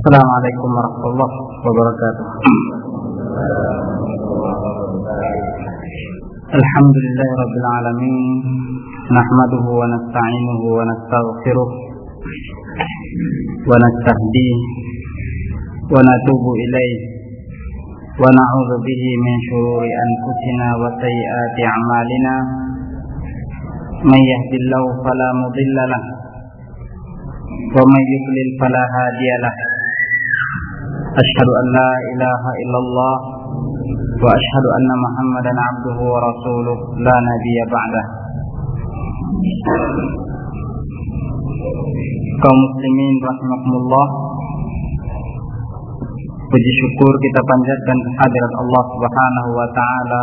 السلام عليكم ورحمة الله وبركاته. الحمد لله رب العالمين. نحمده ونستعينه ونستغفره ونستهديه ونتوب إليه ونعوذ به من شرور أنفسنا وسيئات أعمالنا. من يهد الله فلا مضل له ومن يضلل فلا هادي له. أشهد أن لا إله إلا الله وأشهد أن محمدا عبده ورسوله لا نبي بعده kaum muslimin rahimakumullah Puji syukur kita panjatkan kehadirat Allah Subhanahu wa taala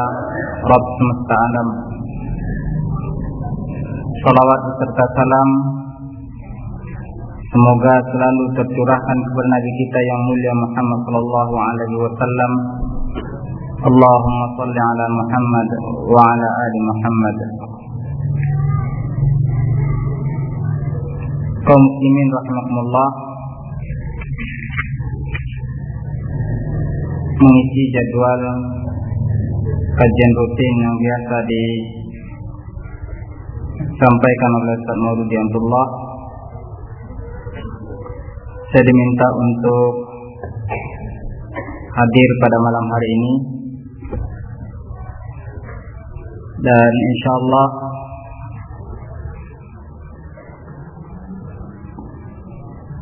Rabb semesta alam. Salawat serta salam semoga selalu tercurahkan kepada nabi kita yang mulia Muhammad sallallahu alaihi wasallam. Allahumma salli ala Muhammad wa ala ali Muhammad. Kaum muslimin rahimakumullah mengisi jadwal kajian rutin yang biasa disampaikan oleh Ustaz Mauludi Abdullah saya diminta untuk hadir pada malam hari ini. Dan insya Allah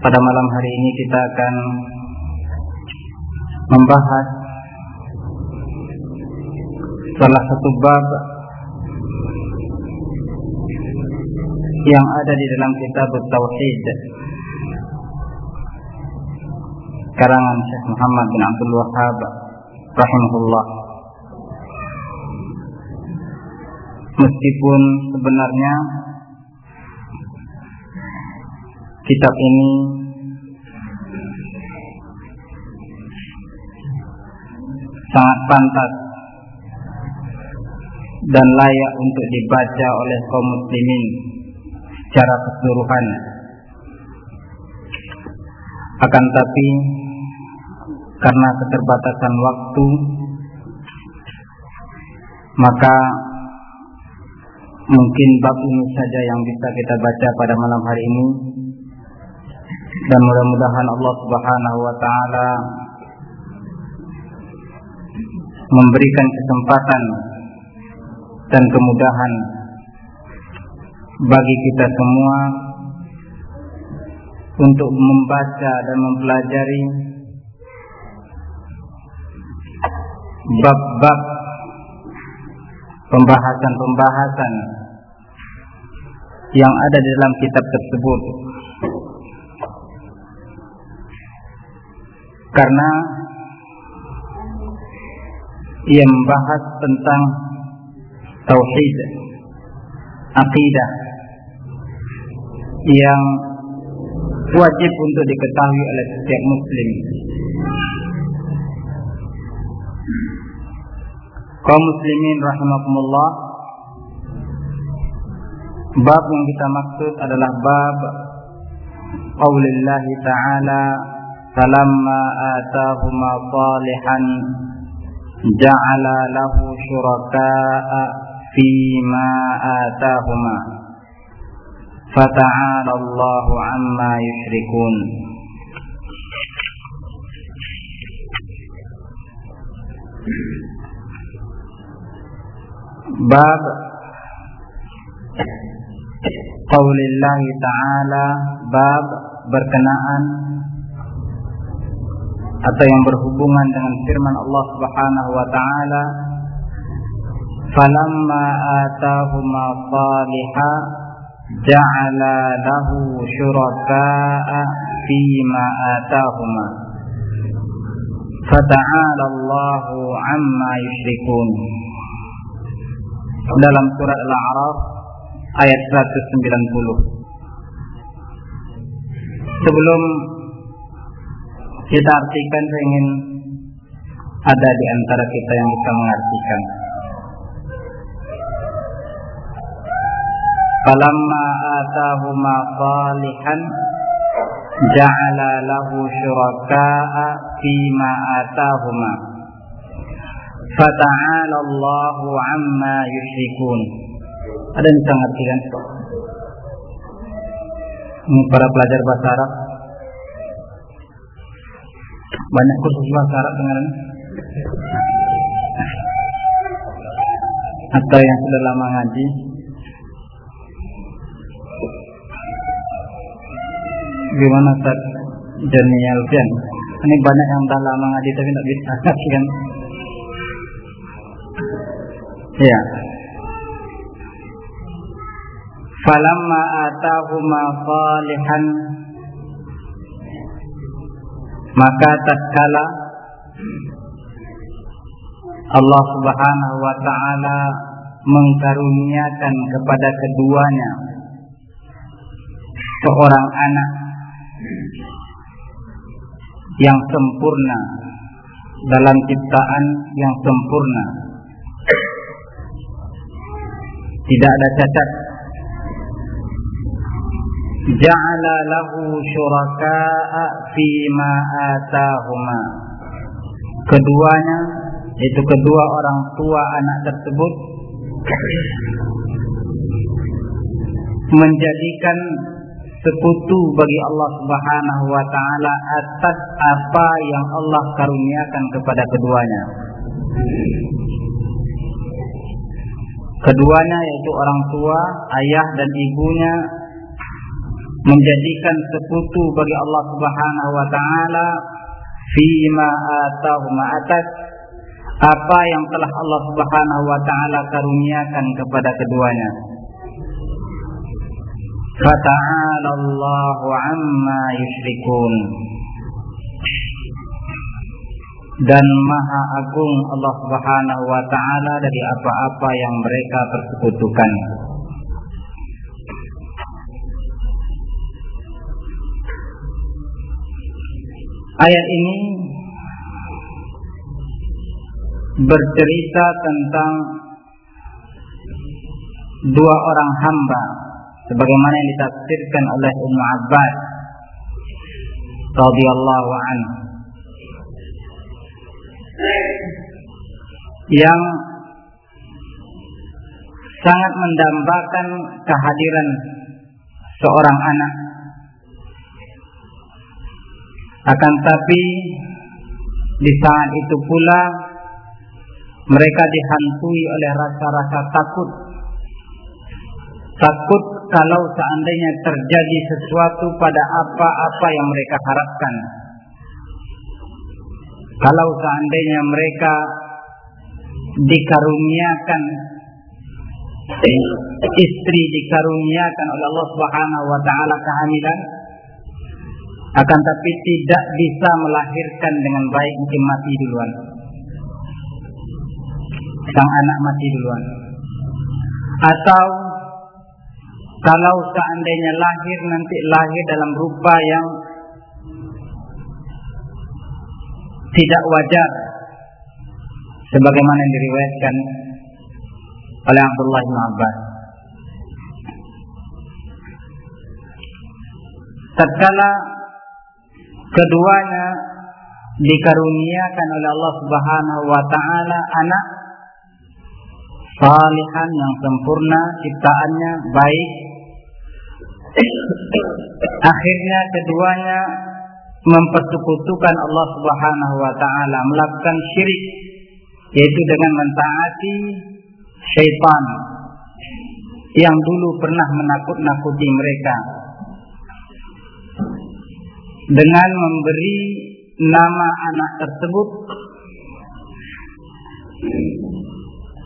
pada malam hari ini kita akan membahas salah satu bab yang ada di dalam kitab Tauhid karangan Syekh Muhammad bin Abdul Wahab rahimahullah meskipun sebenarnya kitab ini sangat pantas dan layak untuk dibaca oleh kaum muslimin secara keseluruhan. Akan tapi karena keterbatasan waktu maka mungkin bab ini saja yang bisa kita baca pada malam hari ini. Dan mudah-mudahan Allah Subhanahu wa taala memberikan kesempatan dan kemudahan bagi kita semua untuk membaca dan mempelajari bab-bab pembahasan-pembahasan yang ada di dalam kitab tersebut karena ia membahas tentang tauhid, akidah yang wajib untuk diketahui oleh setiap muslim. Kaum muslimin rahimakumullah. Bab yang kita maksud adalah bab Qaulillahi ta'ala Falamma atahuma salihan ja'ala lahu syuraka'a fima atahuma fata'ala Allahu amma yushrikun bab qaulillahi ta'ala bab berkenaan atau yang berhubungan dengan firman Allah Subhanahu wa taala falamma atahuma saliha ja'ala lahu syuraka'a fima atahuma. Fata'ala Allahu amma yushrikun dalam surat Al-A'raf ayat 190 sebelum kita artikan saya ingin ada di antara kita yang bisa mengartikan. Falamma atahuma salihan ja'ala lahu syuraka'a fima atahuma fata'ala Allahu amma yushrikun. Ada yang bisa ngerti kan ini para pelajar bahasa Arab. Banyak kursus bahasa Arab dengan atau yang sudah lama ngaji. Gimana Ustaz? Daniel Alfian ini banyak yang dah lama ngaji tapi tidak bisa ngaji kan ya. Falamma atahuma salihan. Maka tatkala Allah Subhanahu wa taala mengkaruniakan kepada keduanya seorang anak yang sempurna dalam ciptaan yang sempurna tidak ada cacat ja'ala lahu syuraka'a fima atahuma keduanya itu kedua orang tua anak tersebut menjadikan sekutu bagi Allah Subhanahu wa taala atas apa yang Allah karuniakan kepada keduanya. Keduanya yaitu orang tua, ayah dan ibunya menjadikan sekutu bagi Allah Subhanahu wa taala fima atahuma atas apa yang telah Allah Subhanahu wa taala karuniakan kepada keduanya. Fata'ala Allahu amma yusyrikun. Dan maha agung Allah Subhanahu wa taala dari apa-apa yang mereka persekutukan. Ayat ini bercerita tentang dua orang hamba sebagaimana yang ditafsirkan oleh Ibnu Abbas radhiyallahu anhu yang sangat mendambakan kehadiran seorang anak. Akan tapi di saat itu pula mereka dihantui oleh rasa-rasa takut. Takut kalau seandainya terjadi sesuatu pada apa-apa yang mereka harapkan kalau seandainya mereka dikaruniakan istri dikaruniakan oleh Allah Subhanahu wa taala kehamilan akan tapi tidak bisa melahirkan dengan baik mungkin mati duluan. Sang anak mati duluan. Atau kalau seandainya lahir nanti lahir dalam rupa yang tidak wajar. Sebagaimana yang diriwayatkan oleh Abdullah bin Abbas. Tatkala keduanya dikaruniakan oleh Allah Subhanahu wa taala anak salihan yang sempurna ciptaannya baik. Akhirnya keduanya mempersekutukan Allah Subhanahu wa taala melakukan syirik yaitu dengan mentaati syaitan yang dulu pernah menakut-nakuti mereka dengan memberi nama anak tersebut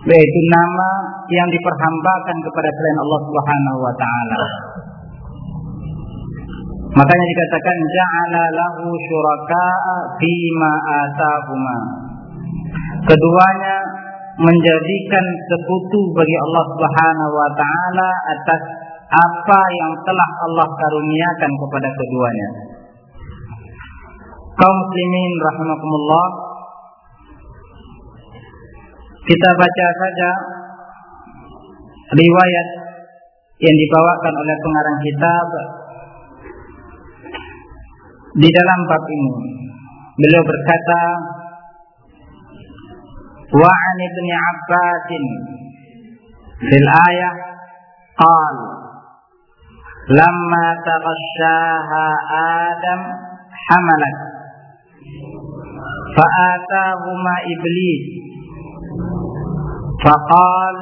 yaitu nama yang diperhambakan kepada selain Allah Subhanahu wa taala. Makanya dikatakan ja'ala lahu syuraka'a fima atahuma. Keduanya menjadikan sekutu bagi Allah Subhanahu wa taala atas apa yang telah Allah karuniakan kepada keduanya. Kaum muslimin rahimakumullah kita baca saja riwayat yang dibawakan oleh pengarang kitab di dalam bab ini beliau berkata wa an ibni Abbas fil ayah qal lamma taghashaha Adam hamalat فآتاهما إبليس فقال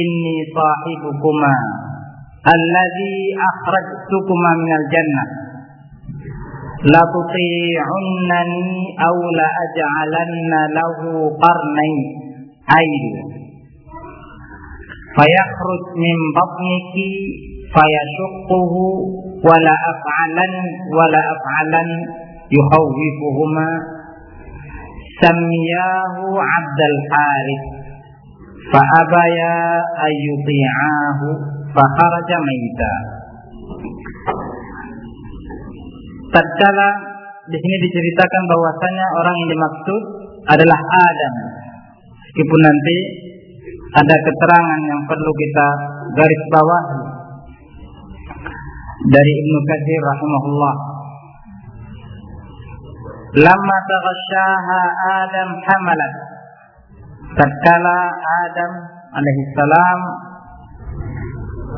إني صاحبكما الذي أخرجتكما من الجنة لتطيعنني أو لأجعلن له قرنين عين فيخرج من بطنك فيشقه ولا أفعلن ولا أفعلن يخوفهما سمياه عبد الحارث فأبيا أن يطيعاه فخرج ميتا tatkala di sini diceritakan bahwasanya orang yang dimaksud adalah Adam. Meskipun nanti ada keterangan yang perlu kita garis bawah dari Ibnu Katsir rahimahullah. Lama taghasyaha Adam hamalat. Tatkala Adam alaihissalam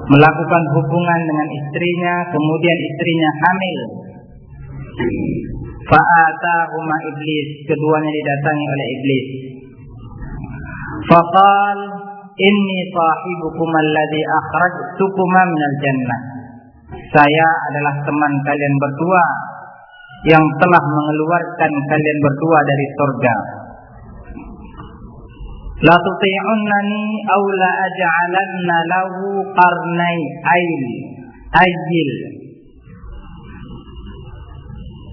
melakukan hubungan dengan istrinya, kemudian istrinya hamil Fa'atahuma iblis. Keduanya didatangi oleh iblis. Faqal Inni sahibukum alladhi akhrajtukuma minal jannah. Saya adalah teman kalian berdua Yang telah mengeluarkan kalian berdua dari surga. La tuti'unnani aw la aj'alanna lahu qarnai ayl Ajil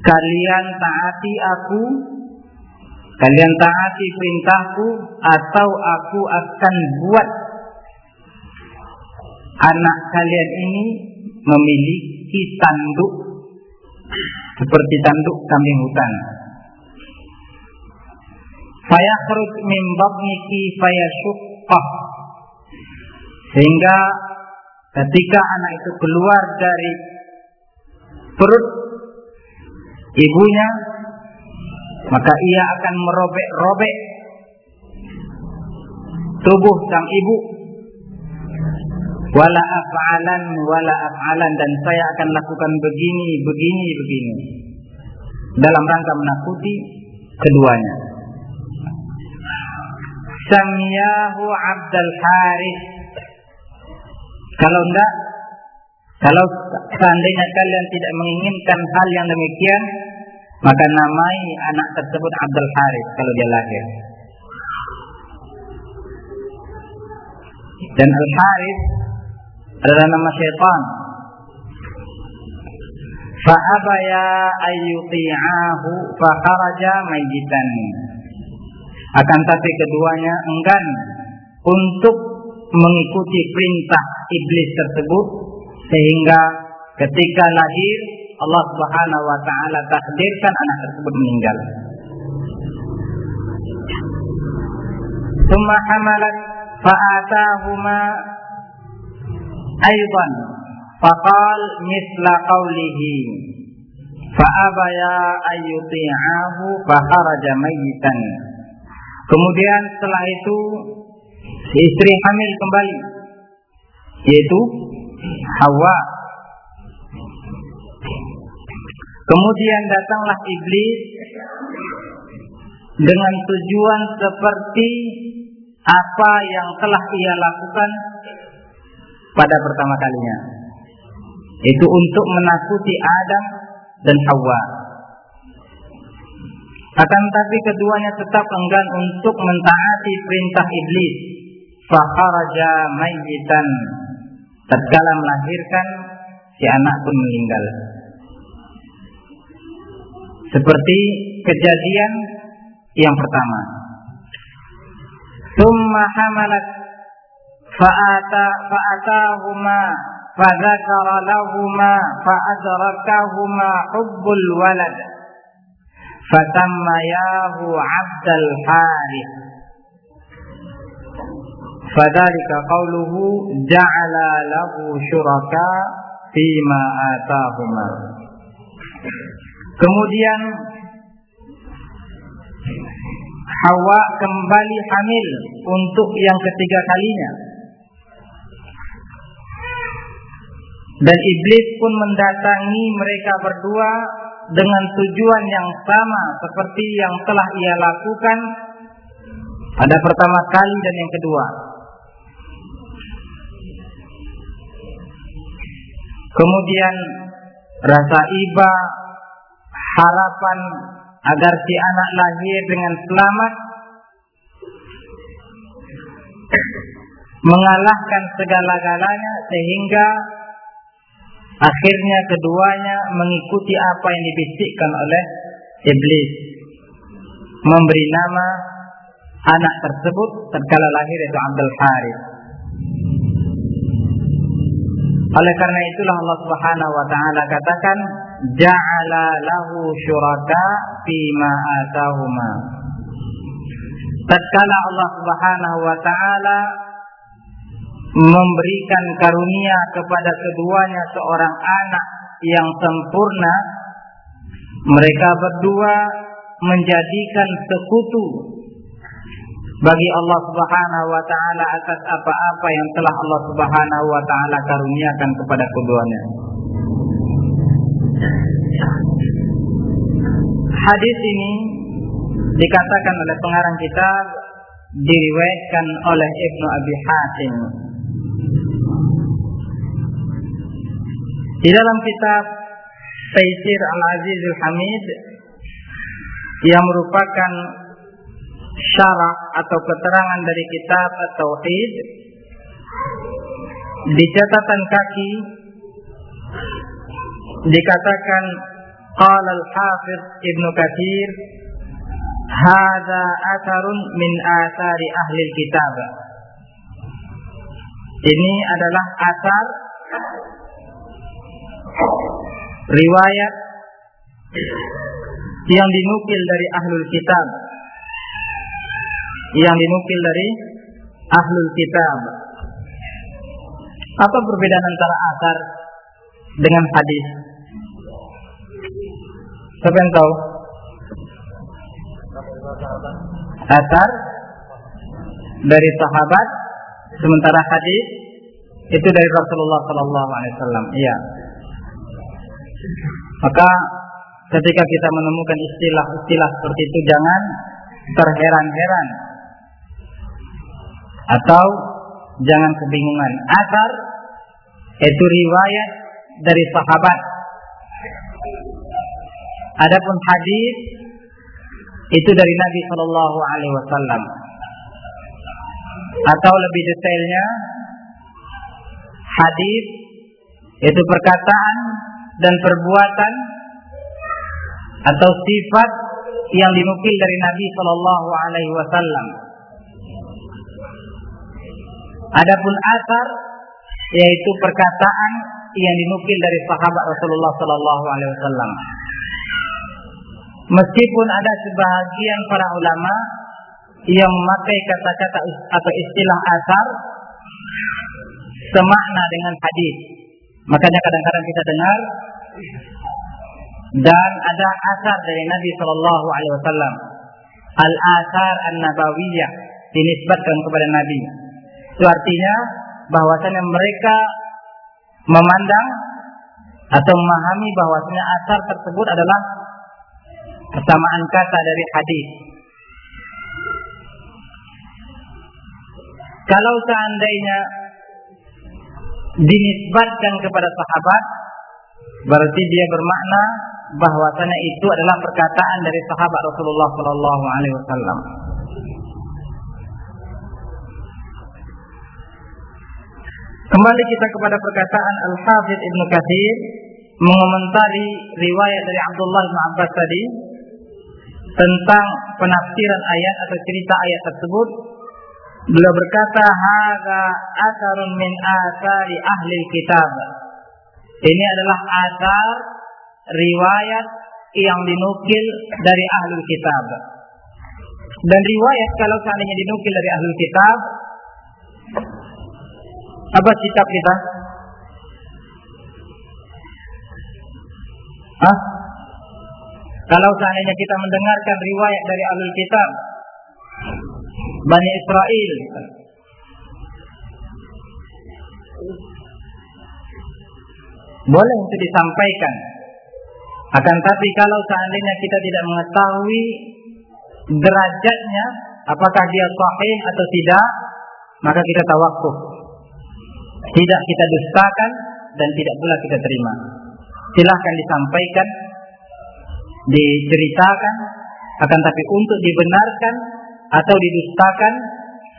kalian taati aku. Kalian taati perintahku atau aku akan buat anak kalian ini memiliki tanduk. Seperti tanduk kambing hutan. Fayakhruj min batniki fayashuqqah sehingga ketika anak itu keluar dari perut ibunya maka ia akan merobek-robek tubuh sang ibu. Wala af'alan wala af'alan dan saya akan lakukan begini begini begini. Dalam rangka menakuti keduanya. Samiyahu Abdul Haris kalau enggak kalau seandainya kalian tidak menginginkan hal yang demikian, maka namai anak tersebut Abdul Harith kalau dia lahir. Dan Al Harith adalah nama syaitan. Fa'abaya ayyuti'ahu fakharaja mayyitan. Akan tapi keduanya enggan untuk mengikuti perintah iblis tersebut sehingga ketika lahir Allah Subhanahu wa taala takdirkan anak tersebut meninggal. Thumma hamalat fa'atahuma aidan faqal misla qawlihi fa'abaya ayyuti'ahu fakharaja mayyitan. Kemudian setelah itu istri hamil kembali yaitu Hawa. Kemudian datanglah iblis dengan tujuan seperti apa yang telah ia lakukan pada pertama kalinya. Itu untuk menakuti Adam dan Hawa. Akan tapi keduanya tetap enggan untuk mentaati perintah iblis. Fakharaja mayyitan tatkala melahirkan si anak pun meninggal. Seperti kejadian yang pertama. Summa hamalat fa'ata fa'atahuma fadzakara lahuma fa'adrakahuma hubbul walad fasammayahu 'Abdul Harith Fadzalika qauluhu ja'ala lahu syuraka fima atahuma. Kemudian Hawa kembali hamil untuk yang ketiga kalinya. Dan iblis pun mendatangi mereka berdua dengan tujuan yang sama seperti yang telah ia lakukan pada pertama kali dan yang kedua. Kemudian rasa iba, harapan agar si anak lahir dengan selamat mengalahkan segala-galanya sehingga akhirnya keduanya mengikuti apa yang dibisikkan oleh iblis. Memberi nama anak tersebut tatkala lahir itu Abdul Harith oleh karena itulah Allah Subhanahu wa taala katakan ja'ala lahu syuraka ma atahuma. Tatkala Allah Subhanahu wa taala memberikan karunia kepada keduanya seorang anak yang sempurna, mereka berdua menjadikan sekutu bagi Allah Subhanahu wa taala atas apa-apa yang telah Allah Subhanahu wa taala karuniakan kepada keduanya. Hadis ini dikatakan oleh pengarang kitab diriwayatkan oleh Ibnu Abi Hatim. Di dalam kitab Taisir Al-Azizul Hamid yang merupakan syarah atau keterangan dari kitab At-Tauhid di catatan kaki dikatakan qala al-hafiz Ibnu Katsir hadza atharun min athari ahli kitab ini adalah asar riwayat yang dinukil dari ahlul kitab yang dinukil dari ahlul kitab. Apa perbedaan antara asar dengan hadis? Siapa yang tahu? Asar dari sahabat, sementara hadis itu dari Rasulullah Sallallahu Alaihi Wasallam. Iya. Maka ketika kita menemukan istilah-istilah seperti itu jangan terheran-heran atau jangan kebingungan. Asar itu riwayat dari sahabat. Adapun hadis itu dari Nabi Shallallahu Alaihi Wasallam. Atau lebih detailnya, hadis itu perkataan dan perbuatan atau sifat yang dinukil dari Nabi Shallallahu Alaihi Wasallam Adapun asar yaitu perkataan yang dinukil dari sahabat Rasulullah Sallallahu Alaihi Wasallam. Meskipun ada sebahagian para ulama yang memakai kata-kata atau istilah asar semakna dengan hadis. Makanya kadang-kadang kita dengar dan ada asar dari Nabi Shallallahu Alaihi Wasallam. Al asar an nabawiyah dinisbatkan kepada Nabi. Itu artinya bahwasanya mereka memandang atau memahami bahwasanya asar tersebut adalah kesamaan kata dari hadis. Kalau seandainya dinisbatkan kepada sahabat, berarti dia bermakna bahwasanya itu adalah perkataan dari sahabat Rasulullah Shallallahu Alaihi Wasallam. Kembali kita kepada perkataan Al-Hafidh Ibn Kathir mengomentari riwayat dari Abdullah bin Abbas tadi tentang penafsiran ayat atau cerita ayat tersebut. Beliau berkata, "Hadza asarun min asari ahli kitab." Ini adalah asar riwayat yang dinukil dari ahli kitab. Dan riwayat kalau seandainya dinukil dari ahli kitab apa sikap kita? Hah? Kalau seandainya kita mendengarkan riwayat dari alul kitab Bani Israel boleh untuk disampaikan akan tapi kalau seandainya kita tidak mengetahui derajatnya apakah dia sahih atau tidak maka kita tawakuf tidak kita dustakan dan tidak pula kita terima. Silahkan disampaikan diceritakan akan tapi untuk dibenarkan atau didustakan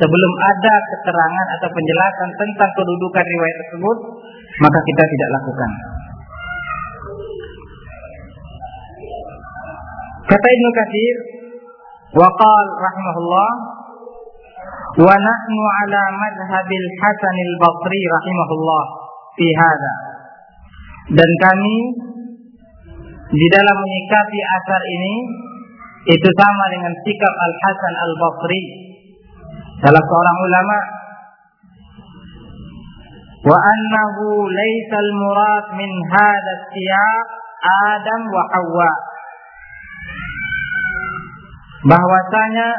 sebelum ada keterangan atau penjelasan tentang kedudukan riwayat tersebut maka kita tidak lakukan. Kata Ibnu Katsir waqal rahimahullah wa nahnu ala madhhabil Hasan al-Basri rahimahullah fi hadha. Dan kami di dalam menyikapi asar ini itu sama dengan sikap Al Hasan Al Basri salah seorang ulama wa annahu laysa al murad min hadha siyaq Adam wa Hawa. Bahwasanya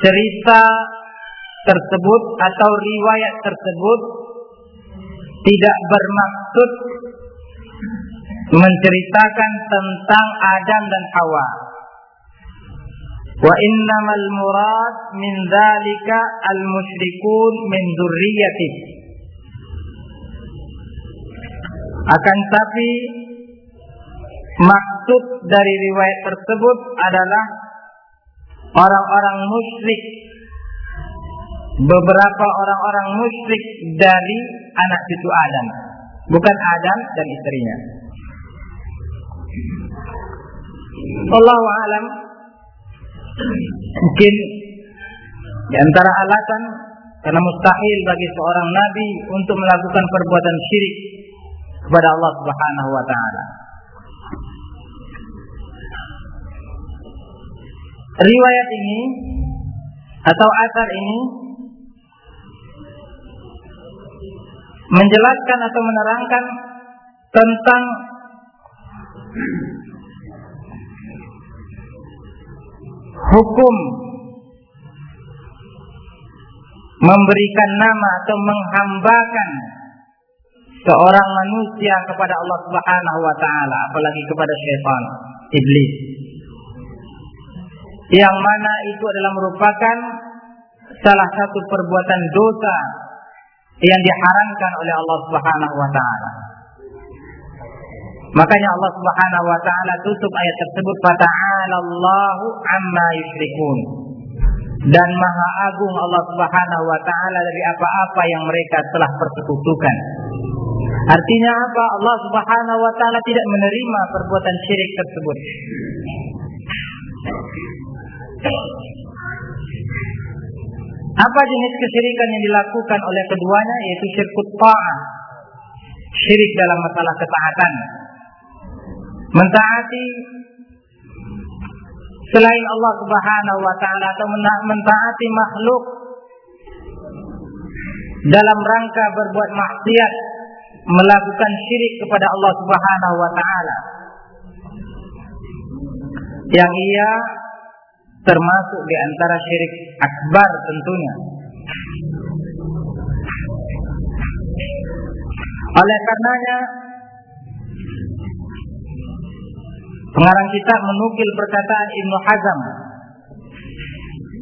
cerita tersebut atau riwayat tersebut tidak bermaksud menceritakan tentang Adam dan Hawa. Wa innamal murad min dzalika al musyrikun min. Akan tapi maksud dari riwayat tersebut adalah orang-orang musyrik beberapa orang-orang musyrik dari anak cucu Adam. Bukan Adam dan istrinya. Allah alam. Mungkin di antara alasan karena mustahil bagi seorang nabi untuk melakukan perbuatan syirik kepada Allah Subhanahu wa taala. Riwayat ini atau asar ini menjelaskan atau menerangkan tentang hukum memberikan nama atau menghambakan seorang manusia kepada Allah Subhanahu wa taala apalagi kepada syaitan iblis. Yang mana itu adalah merupakan salah satu perbuatan dosa yang diharamkan oleh Allah Subhanahu wa taala Makanya Allah Subhanahu wa taala tutup ayat tersebut fata'alallahu amma yusyrikun. Dan maha agung Allah Subhanahu wa taala dari apa-apa yang mereka telah persekutukan. Artinya apa? Allah Subhanahu wa taala tidak menerima perbuatan syirik tersebut. Apa jenis kesyirikan yang dilakukan oleh keduanya? Yaitu syirkut ta'ah. Syirik dalam masalah ketaatan. Mentaati selain Allah Subhanahu wa taala atau mentaati makhluk dalam rangka berbuat maksiat melakukan syirik kepada Allah Subhanahu wa taala. Yang ia termasuk di antara syirik akbar tentunya oleh karenanya Pengarang kitab menukil perkataan Ibnu Hazm.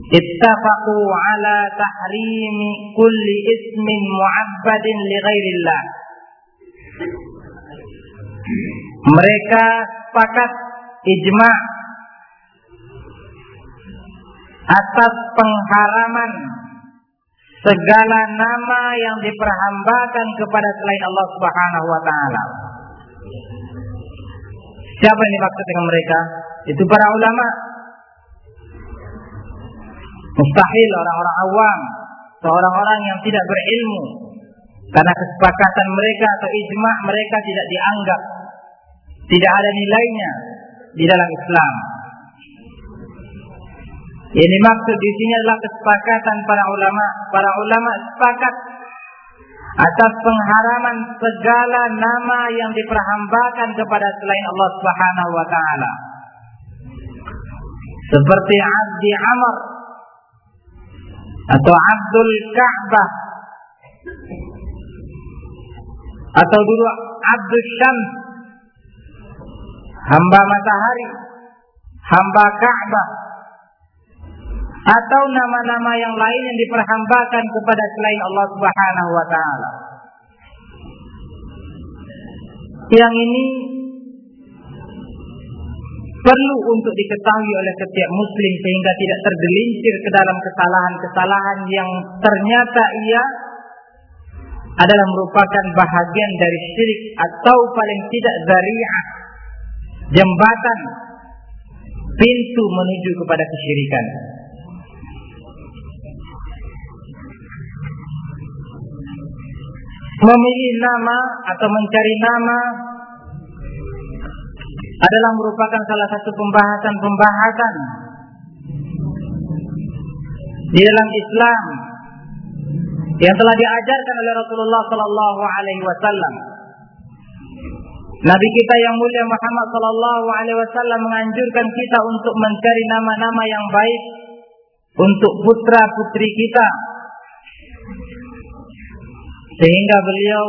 Ittafaqu ala tahrimi kulli ismin mu'abbadin li ghairillah. Mereka sepakat ijma atas pengharaman segala nama yang diperhambakan kepada selain Allah Subhanahu wa taala. Siapa yang dimaksud dengan mereka? Itu para ulama. Mustahil orang-orang awam, seorang-orang yang tidak berilmu, karena kesepakatan mereka atau ijma mereka tidak dianggap, tidak ada nilainya di dalam Islam. Ini maksud di sini adalah kesepakatan para ulama. Para ulama sepakat atas pengharaman segala nama yang diperhambakan kepada selain Allah Subhanahu wa taala. seperti Abdi Amr atau Abdul Ka'bah atau dulu Abdul Syams hamba matahari hamba Ka'bah atau nama-nama yang lain yang diperhambakan kepada selain Allah Subhanahu wa taala. Yang ini perlu untuk diketahui oleh setiap muslim sehingga tidak tergelincir ke dalam kesalahan-kesalahan yang ternyata ia adalah merupakan bahagian dari syirik atau paling tidak zari'ah jembatan pintu menuju kepada kesyirikan. Memilih nama atau mencari nama adalah merupakan salah satu pembahasan-pembahasan di dalam Islam yang telah diajarkan oleh Rasulullah Sallallahu Alaihi Wasallam. Nabi kita yang mulia Muhammad Sallallahu Alaihi Wasallam menganjurkan kita untuk mencari nama-nama yang baik untuk putra putri kita, sehingga beliau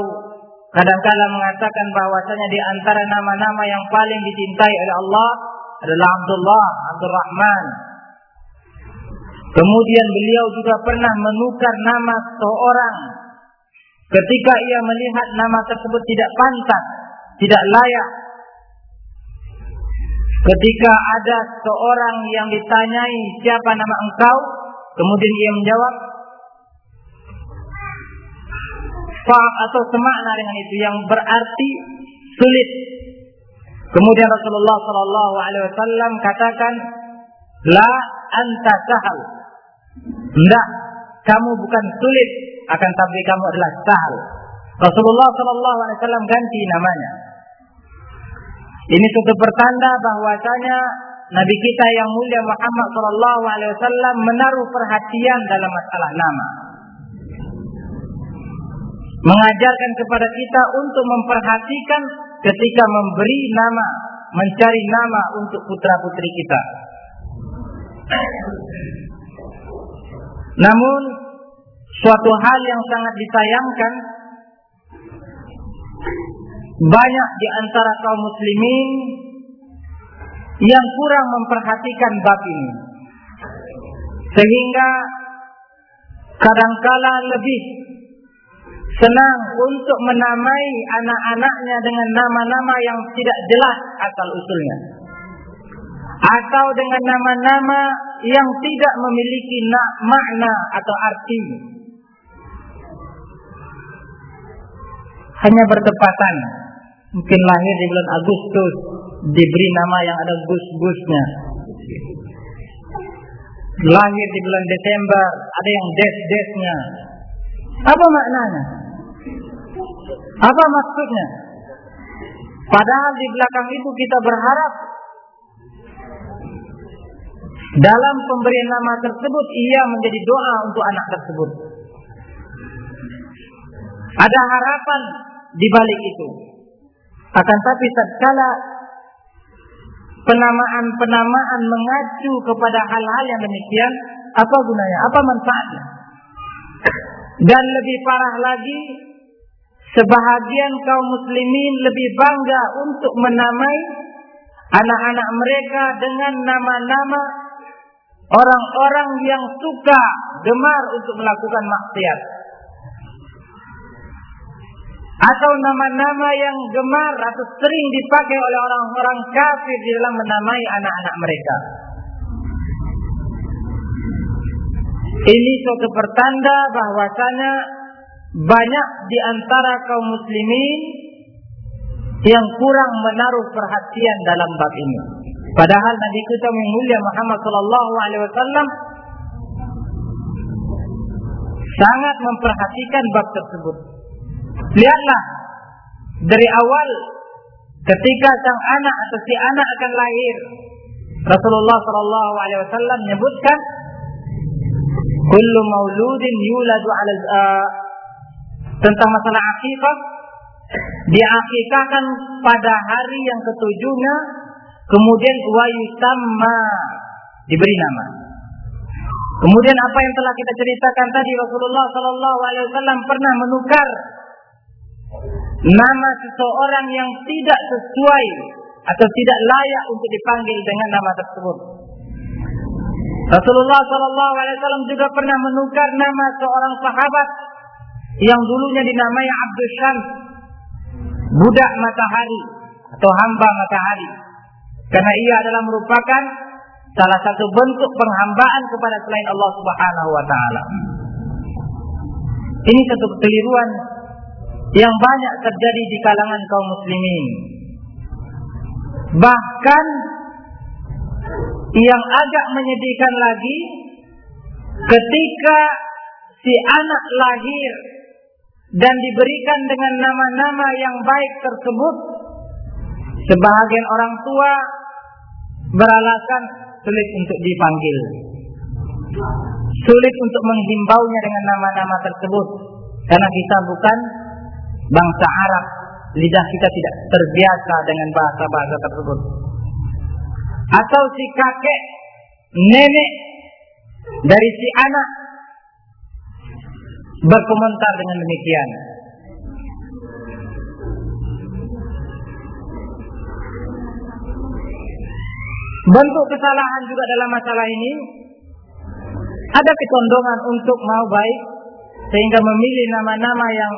kadang-kala mengatakan bahwasanya di antara nama-nama yang paling dicintai oleh Allah adalah Abdullah, Abdul Rahman. Kemudian beliau juga pernah menukar nama seorang ketika ia melihat nama tersebut tidak pantas, tidak layak. Ketika ada seorang yang ditanyai siapa nama engkau, kemudian ia menjawab atau semakna dengan itu yang berarti sulit. Kemudian Rasulullah Shallallahu Alaihi Wasallam katakan, la anta sahal. Tidak, kamu bukan sulit, akan tapi kamu adalah sahal. Rasulullah Shallallahu Alaihi Wasallam ganti namanya. Ini suatu pertanda bahwasanya Nabi kita yang mulia Muhammad Shallallahu Alaihi Wasallam menaruh perhatian dalam masalah nama mengajarkan kepada kita untuk memperhatikan ketika memberi nama, mencari nama untuk putra-putri kita. Namun suatu hal yang sangat disayangkan banyak di antara kaum muslimin yang kurang memperhatikan bab ini. Sehingga kadangkala lebih senang untuk menamai anak-anaknya dengan nama-nama yang tidak jelas asal usulnya atau dengan nama-nama yang tidak memiliki makna atau arti. Hanya bertepatan. Mungkin lahir di bulan Agustus diberi nama yang ada gus-gusnya. Lahir di bulan Desember ada yang des-desnya. Apa maknanya apa maksudnya? Padahal di belakang itu kita berharap dalam pemberian nama tersebut ia menjadi doa untuk anak tersebut. Ada harapan di balik itu. Akan tapi tatkala penamaan-penamaan mengacu kepada hal-hal yang demikian, apa gunanya? Apa manfaatnya? Dan lebih parah lagi, sebahagian kaum muslimin lebih bangga untuk menamai anak-anak mereka dengan nama-nama orang-orang yang suka gemar untuk melakukan maksiat atau nama-nama yang gemar atau sering dipakai oleh orang-orang kafir di dalam menamai anak-anak mereka. Ini suatu pertanda bahwasanya banyak di antara kaum muslimin yang kurang menaruh perhatian dalam bab ini. Padahal Nabi kita yang mulia Muhammad sallallahu alaihi wasallam sangat memperhatikan bab tersebut. Lihatlah dari awal ketika sang anak atau si anak akan lahir, Rasulullah sallallahu alaihi wasallam menyebutkan kullu mauludin yuladu ala tentang masalah akikah diakikahkan pada hari yang ketujuhnya kemudian wa yusamma diberi nama. Kemudian apa yang telah kita ceritakan tadi Rasulullah Sallallahu Alaihi Wasallam pernah menukar nama seseorang yang tidak sesuai atau tidak layak untuk dipanggil dengan nama tersebut. Rasulullah Wasallam juga pernah menukar nama seorang sahabat yang dulunya dinamai Abdul Syams, budak matahari atau hamba matahari, karena ia adalah merupakan salah satu bentuk penghambaan kepada selain Allah Subhanahu Wa Taala. Ini satu kekeliruan yang banyak terjadi di kalangan kaum muslimin. Bahkan yang agak menyedihkan lagi ketika si anak lahir dan diberikan dengan nama-nama yang baik tersebut. Sebahagian orang tua beralasan sulit untuk dipanggil. Sulit untuk menghimbaunya dengan nama-nama tersebut. Karena kita bukan bangsa Arab. Lidah kita tidak terbiasa dengan bahasa-bahasa tersebut. Atau si kakek nenek dari si anak berkomentar dengan demikian bentuk kesalahan juga dalam masalah ini ada kecondongan untuk mau baik sehingga memilih nama-nama yang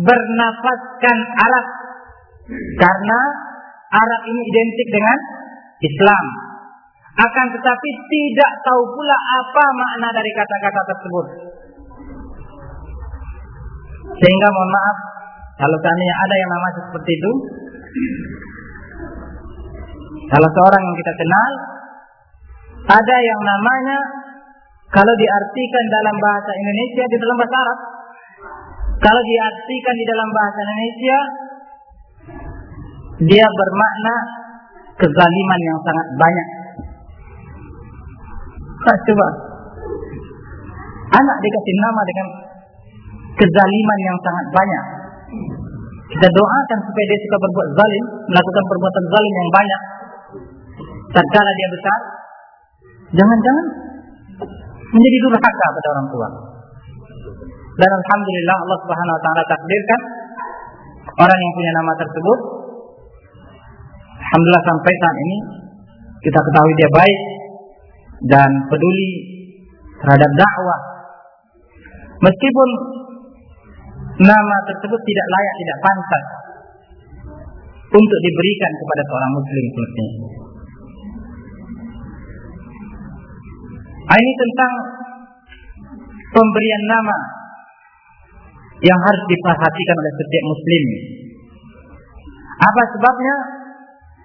bernafaskan Arab karena Arab ini identik dengan Islam. Akan tetapi tidak tahu pula apa makna dari kata-kata tersebut. Sehingga mohon maaf kalau seandainya ada yang nama seperti itu, salah seorang yang kita kenal ada yang namanya kalau diartikan dalam bahasa Indonesia di dalam bahasa Arab kalau diartikan di dalam bahasa Indonesia, dia bermakna kezaliman yang sangat banyak. Nah, coba. Anak dikasih nama dengan kezaliman yang sangat banyak. Kita doakan supaya dia suka berbuat zalim, melakukan perbuatan zalim yang banyak. Tatkala dia besar, jangan-jangan menjadi durhaka pada orang tua. Dan alhamdulillah Allah Subhanahu wa taala takdirkan orang yang punya nama tersebut alhamdulillah sampai saat ini kita ketahui dia baik dan peduli terhadap dakwah. Meskipun nama tersebut tidak layak, tidak pantas untuk diberikan kepada seorang muslim semestinya. Ini tentang pemberian nama yang harus diperhatikan oleh setiap muslim. Apa sebabnya?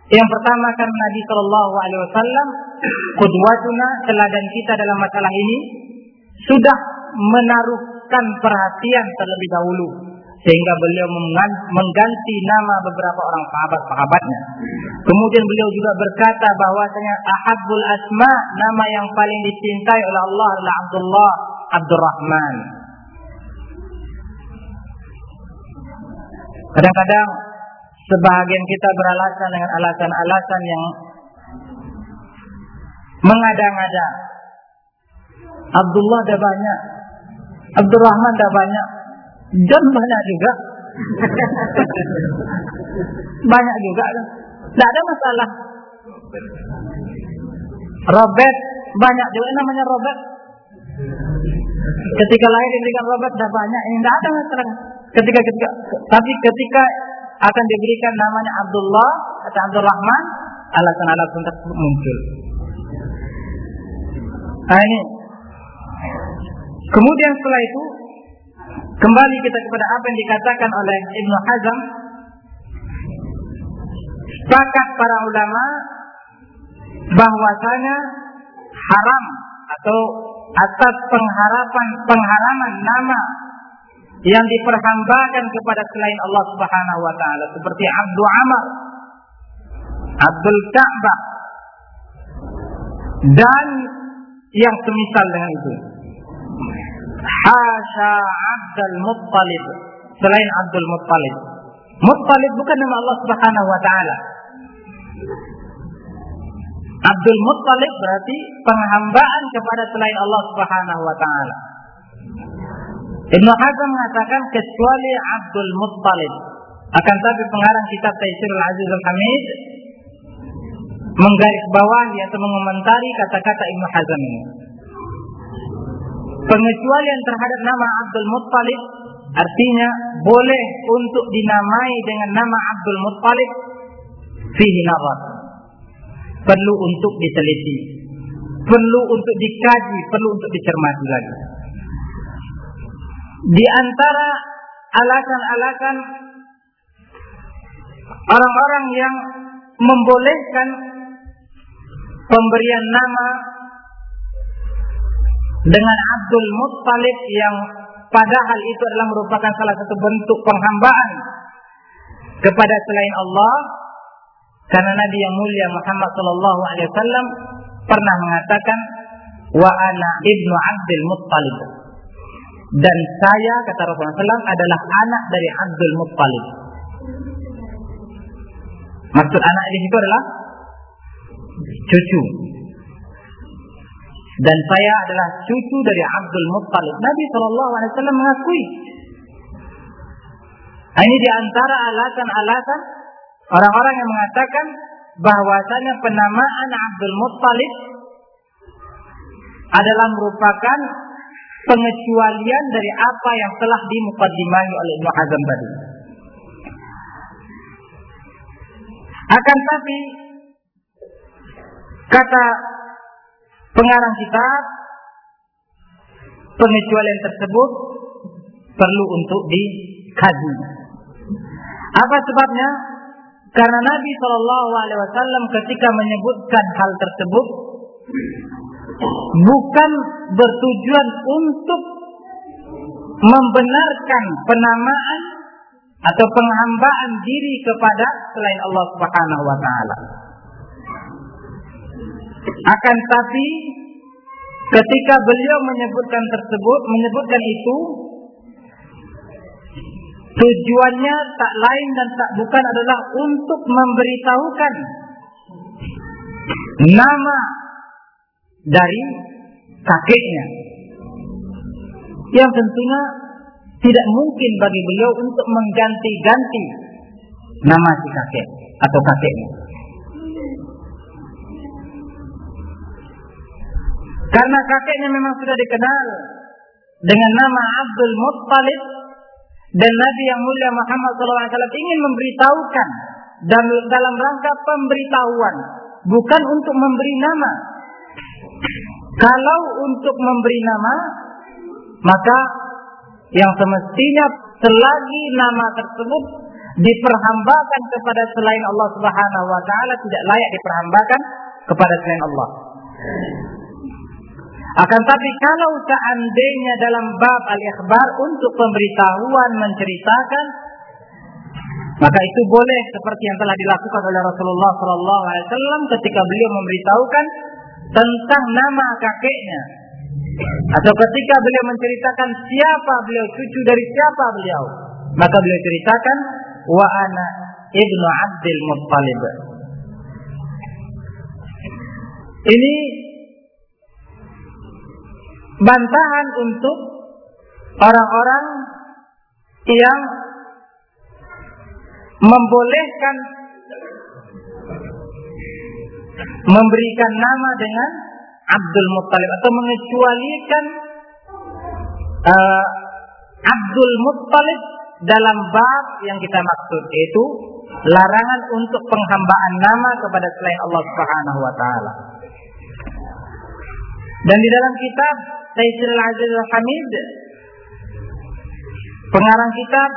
Yang pertama karena Nabi Shallallahu Alaihi Wasallam kudwatuna teladan kita dalam masalah ini sudah menaruhkan perhatian terlebih dahulu sehingga beliau mengganti nama beberapa orang sahabat-sahabatnya. Kemudian beliau juga berkata bahwasanya ahabul asma nama yang paling dicintai oleh Allah adalah Abdullah Abdurrahman. Kadang-kadang sebahagian kita beralasan dengan alasan-alasan yang mengada-ngada. Abdullah ada banyak, Abdurrahman ada banyak, John banyak juga. banyak juga. Tidak ada masalah. Robert banyak juga namanya Robert. Ketika lahir diberikan Robert sudah banyak, ini tidak ada masalah. Ketika ketika tapi ketika akan diberikan namanya Abdullah atau Abdul Rahman, alasan-alasan tersebut muncul. Nah ini. Kemudian setelah itu kembali kita kepada apa yang dikatakan oleh Ibnu Hazm sepakat para ulama bahwasanya haram atau atas pengharapan pengharaman nama yang diperhambakan kepada selain Allah Subhanahu wa taala seperti Abdul Amr, Abdul Ka'bah dan yang semisal dengan itu. Hasya Abdul Muttalib selain Abdul Muttalib. Muttalib bukan nama Allah Subhanahu wa taala. Abdul Muttalib berarti penghambaan kepada selain Allah Subhanahu wa taala. Ibnu Hazm mengatakan kecuali Abdul Muttalib. Akan tapi pengarang kitab Taisirul Aziz Al-Hamid menggarisbawahi atau mengomentari kata-kata Ibnu Hazm ini. Pengecualian terhadap nama Abdul Muttalib artinya boleh untuk dinamai dengan nama Abdul Muttalib fihi nazar. Perlu untuk diteliti. Perlu untuk dikaji, perlu untuk dicermati lagi. Di antara alasan-alasan orang-orang yang membolehkan pemberian nama dengan Abdul Muttalib yang padahal itu adalah merupakan salah satu bentuk penghambaan kepada selain Allah karena Nabi yang mulia Muhammad sallallahu alaihi wasallam pernah mengatakan wa ana ibnu Abdul Muttalib dan saya kata Rasulullah SAW adalah anak dari Abdul Muttalib. Maksud anak di situ adalah cucu. Dan saya adalah cucu dari Abdul Muttalib. Nabi Wasallam mengakui. Nah, ini di antara alasan-alasan orang-orang yang mengatakan bahwasanya penamaan Abdul Muttalib adalah merupakan pengecualian dari apa yang telah dimukaddimai oleh Ibnu Hazm tadi. Akan tapi kata pengarang kitab pengecualian tersebut perlu untuk dikaji. Apa sebabnya? Karena Nabi Shallallahu Alaihi Wasallam ketika menyebutkan hal tersebut bukan bertujuan untuk membenarkan penamaan atau penghambaan diri kepada selain Allah Subhanahu wa taala. Akan tapi ketika beliau menyebutkan tersebut, menyebutkan itu tujuannya tak lain dan tak bukan adalah untuk memberitahukan nama dari kakeknya. Yang tentunya tidak mungkin bagi beliau untuk mengganti-ganti nama si kakek atau kakeknya. Karena kakeknya memang sudah dikenal dengan nama Abdul Muttalib dan Nabi yang mulia Muhammad SAW ingin memberitahukan dalam rangka pemberitahuan bukan untuk memberi nama kalau untuk memberi nama, maka yang semestinya selagi nama tersebut diperhambakan kepada selain Allah Subhanahu wa taala tidak layak diperhambakan kepada selain Allah. Akan tapi kalau seandainya dalam bab al-ikhbar untuk pemberitahuan menceritakan maka itu boleh seperti yang telah dilakukan oleh Rasulullah SAW ketika beliau memberitahukan tentang nama kakeknya. Atau ketika beliau menceritakan siapa beliau cucu dari siapa beliau. Maka beliau ceritakan wa ana ibnu Abdul Muttalib. Ini bantahan untuk orang-orang yang membolehkan memberikan nama dengan Abdul Muttalib atau mengecualikan uh, Abdul Muttalib dalam bab yang kita maksud yaitu larangan untuk penghambaan nama kepada selain Allah Subhanahu wa taala. Dan di dalam kitab Taisir Al-Aziz Al-Hamid pengarang kitab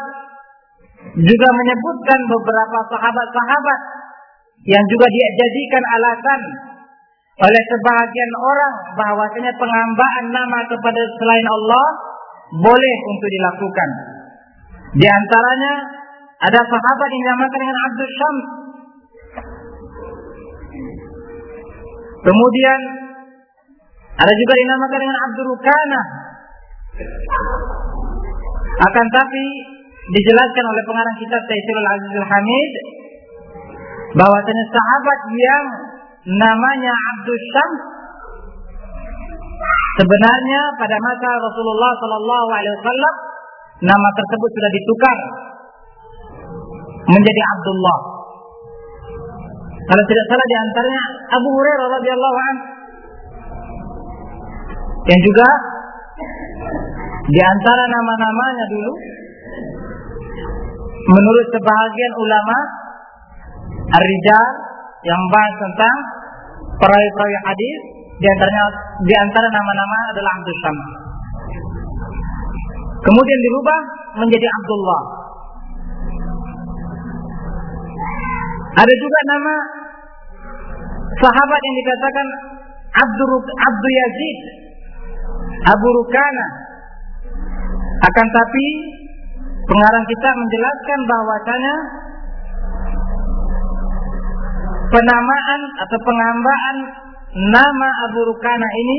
juga menyebutkan beberapa sahabat-sahabat yang juga dia jadikan alasan oleh sebahagian orang bahwasanya penghambaan nama kepada selain Allah boleh untuk dilakukan. Di antaranya ada sahabat yang dinamakan dengan Abdul Syams. Kemudian ada juga dinamakan dengan Abdul Rukana. Akan tapi dijelaskan oleh pengarang kitab Taisirul Azizul Hamid bahwasanya sahabat yang namanya Abdul Syams sebenarnya pada masa Rasulullah Sallallahu Alaihi Wasallam nama tersebut sudah ditukar menjadi Abdullah. Kalau tidak salah di antaranya Abu Hurairah radhiyallahu anhu yang juga di antara nama-namanya dulu menurut sebahagian ulama Ar-Rijal yang bahas tentang perawi-perawi hadis di antaranya di antara nama-nama adalah Abdul Syams. Kemudian dirubah menjadi Abdullah. Ada juga nama sahabat yang dikatakan Abdul Abdul Yazid Abu Rukana. Akan tapi pengarang kita menjelaskan bahwasanya penamaan atau penghambaan nama Abu Rukana ini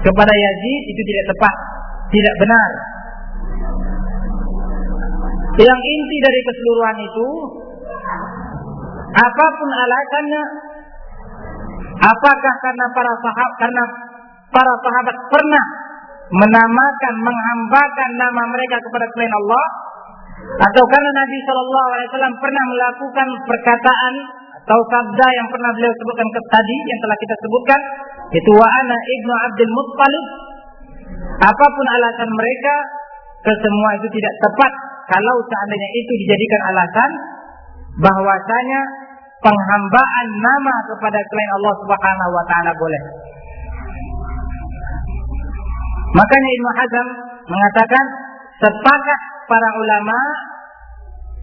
kepada Yazid itu tidak tepat, tidak benar. Yang inti dari keseluruhan itu apa pun alasannya apakah karena para sahabat karena para sahabat pernah menamakan menghambakan nama mereka kepada selain Allah? Atau karena Nabi Shallallahu Alaihi Wasallam pernah melakukan perkataan atau sabda yang pernah beliau sebutkan ke tadi yang telah kita sebutkan itu wa ana ibnu Abdul Muttalib. Apa pun alasan mereka kesemua itu tidak tepat. Kalau seandainya itu dijadikan alasan bahwasanya penghambaan nama kepada selain Allah Subhanahu wa taala boleh. Makanya Ibnu Hazm mengatakan sepakat para ulama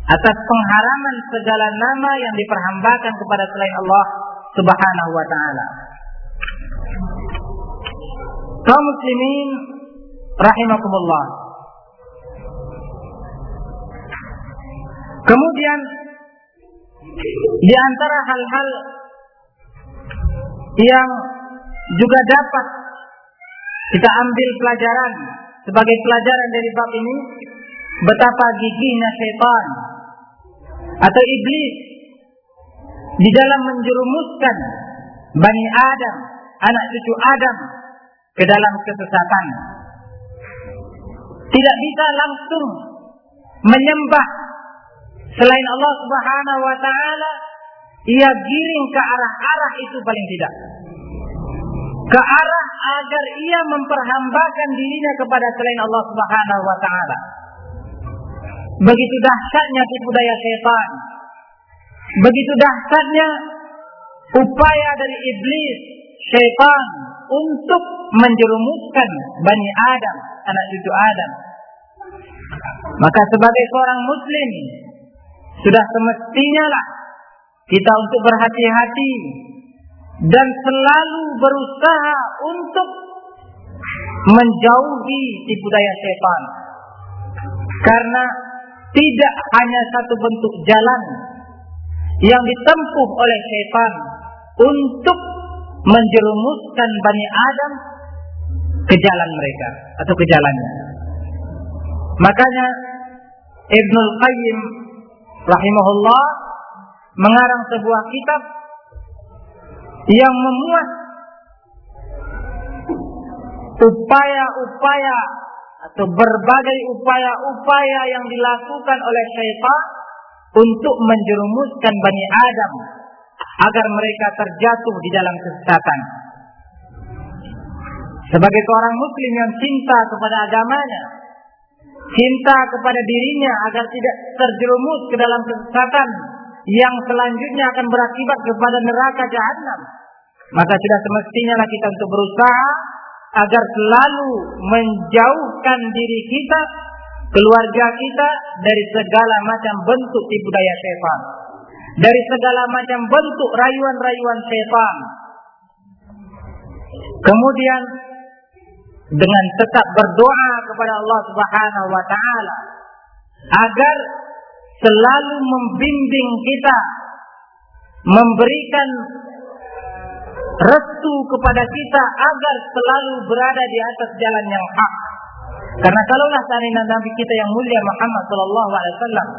atas pengharaman segala nama yang diperhambakan kepada selain Allah Subhanahu wa taala. Kaum muslimin rahimakumullah. Kemudian di antara hal-hal yang juga dapat kita ambil pelajaran sebagai pelajaran dari bab ini betapa giginya setan atau iblis di dalam menjerumuskan Bani Adam, anak cucu Adam ke dalam kesesatan. Tidak bisa langsung menyembah selain Allah Subhanahu wa taala, ia giring ke arah-arah itu paling tidak. Ke arah agar ia memperhambakan dirinya kepada selain Allah Subhanahu wa taala. Begitu dahsyatnya tipu daya setan. Begitu dahsyatnya upaya dari iblis, setan untuk menjerumuskan Bani Adam, anak cucu Adam. Maka sebagai seorang muslim sudah semestinya lah kita untuk berhati-hati dan selalu berusaha untuk menjauhi tipu daya setan. Karena tidak hanya satu bentuk jalan yang ditempuh oleh setan untuk menjerumuskan Bani Adam ke jalan mereka atau ke jalannya. Makanya Ibnul Qayyim rahimahullah mengarang sebuah kitab yang memuat upaya-upaya atau berbagai upaya-upaya yang dilakukan oleh syaitan untuk menjerumuskan Bani Adam agar mereka terjatuh di dalam kesesatan. Sebagai seorang muslim yang cinta kepada agamanya, cinta kepada dirinya agar tidak terjerumus ke dalam kesesatan yang selanjutnya akan berakibat kepada neraka jahanam. Maka sudah semestinya lah kita untuk berusaha agar selalu menjauhkan diri kita, keluarga kita dari segala macam bentuk tipu daya setan. Dari segala macam bentuk rayuan-rayuan setan. Kemudian dengan tetap berdoa kepada Allah Subhanahu wa taala agar selalu membimbing kita memberikan restu kepada kita agar selalu berada di atas jalan yang hak. Karena kalaulah seandainya Nabi kita yang mulia Muhammad Sallallahu Alaihi Wasallam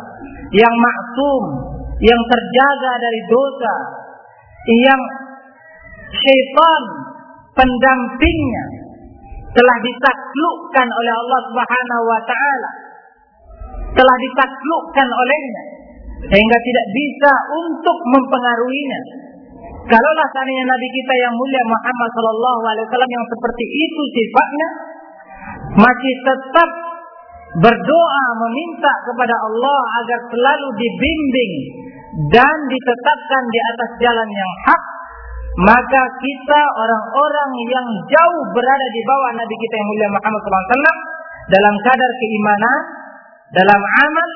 yang maksum, yang terjaga dari dosa, yang syaitan pendampingnya telah ditaklukkan oleh Allah Subhanahu wa taala. Telah ditaklukkan olehnya sehingga tidak bisa untuk mempengaruhinya. Kalaulah seandainya Nabi kita yang mulia Muhammad Sallallahu Alaihi Wasallam yang seperti itu sifatnya, masih tetap berdoa meminta kepada Allah agar selalu dibimbing dan ditetapkan di atas jalan yang hak, maka kita orang-orang yang jauh berada di bawah Nabi kita yang mulia Muhammad SAW dalam kadar keimanan, dalam amal,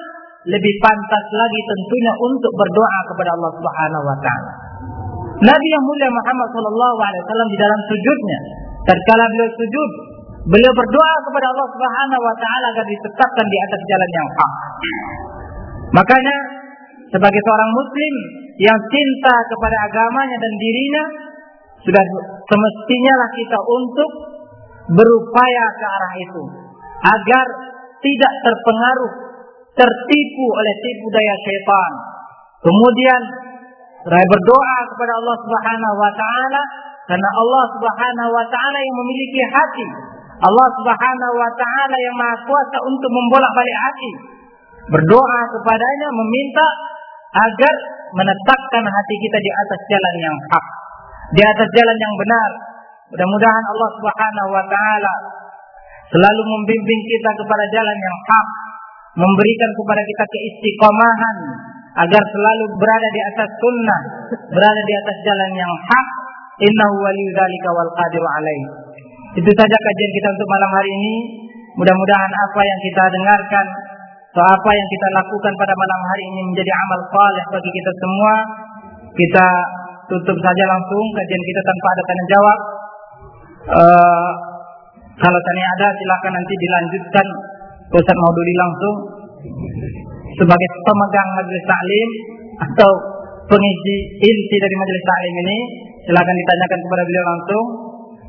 lebih pantas lagi tentunya untuk berdoa kepada Allah Subhanahu wa taala. Nabi yang mulia Muhammad sallallahu alaihi wasallam di dalam sujudnya, tatkala beliau sujud, beliau berdoa kepada Allah Subhanahu wa taala agar ditetapkan di atas jalan yang hak. Makanya sebagai seorang muslim yang cinta kepada agamanya dan dirinya, sudah semestinya lah kita untuk berupaya ke arah itu agar tidak terpengaruh tertipu oleh tipu daya syaitan. Kemudian saya berdoa kepada Allah Subhanahu wa taala karena Allah Subhanahu wa taala yang memiliki hati. Allah Subhanahu wa taala yang Maha Kuasa untuk membolak-balik hati. Berdoa kepadanya meminta agar menetapkan hati kita di atas jalan yang hak, di atas jalan yang benar. Mudah-mudahan Allah Subhanahu wa taala selalu membimbing kita kepada jalan yang hak, memberikan kepada kita keistiqomahan agar selalu berada di atas sunnah, berada di atas jalan yang hak. Innahu waliyudzalika wal qadiru alaih. Itu saja kajian kita untuk malam hari ini. Mudah-mudahan apa yang kita dengarkan atau apa yang kita lakukan pada malam hari ini menjadi amal saleh bagi kita semua. Kita tutup saja langsung kajian kita tanpa ada tanya jawab. Uh, kalau tanya ada silakan nanti dilanjutkan Ustaz Maududi langsung sebagai pemegang majelis taklim atau pengisi inti dari majelis taklim ini silakan ditanyakan kepada beliau langsung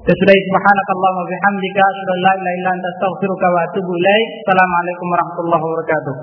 Sesudah subhanakallah wa bihamdika asyhadu an la ilaha illa anta astaghfiruka wa atubu. Assalamualaikum warahmatullahi wabarakatuh.